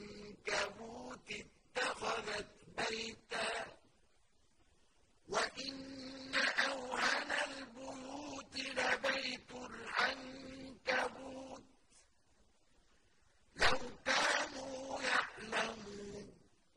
وللعنكبوت اتخذت بيتا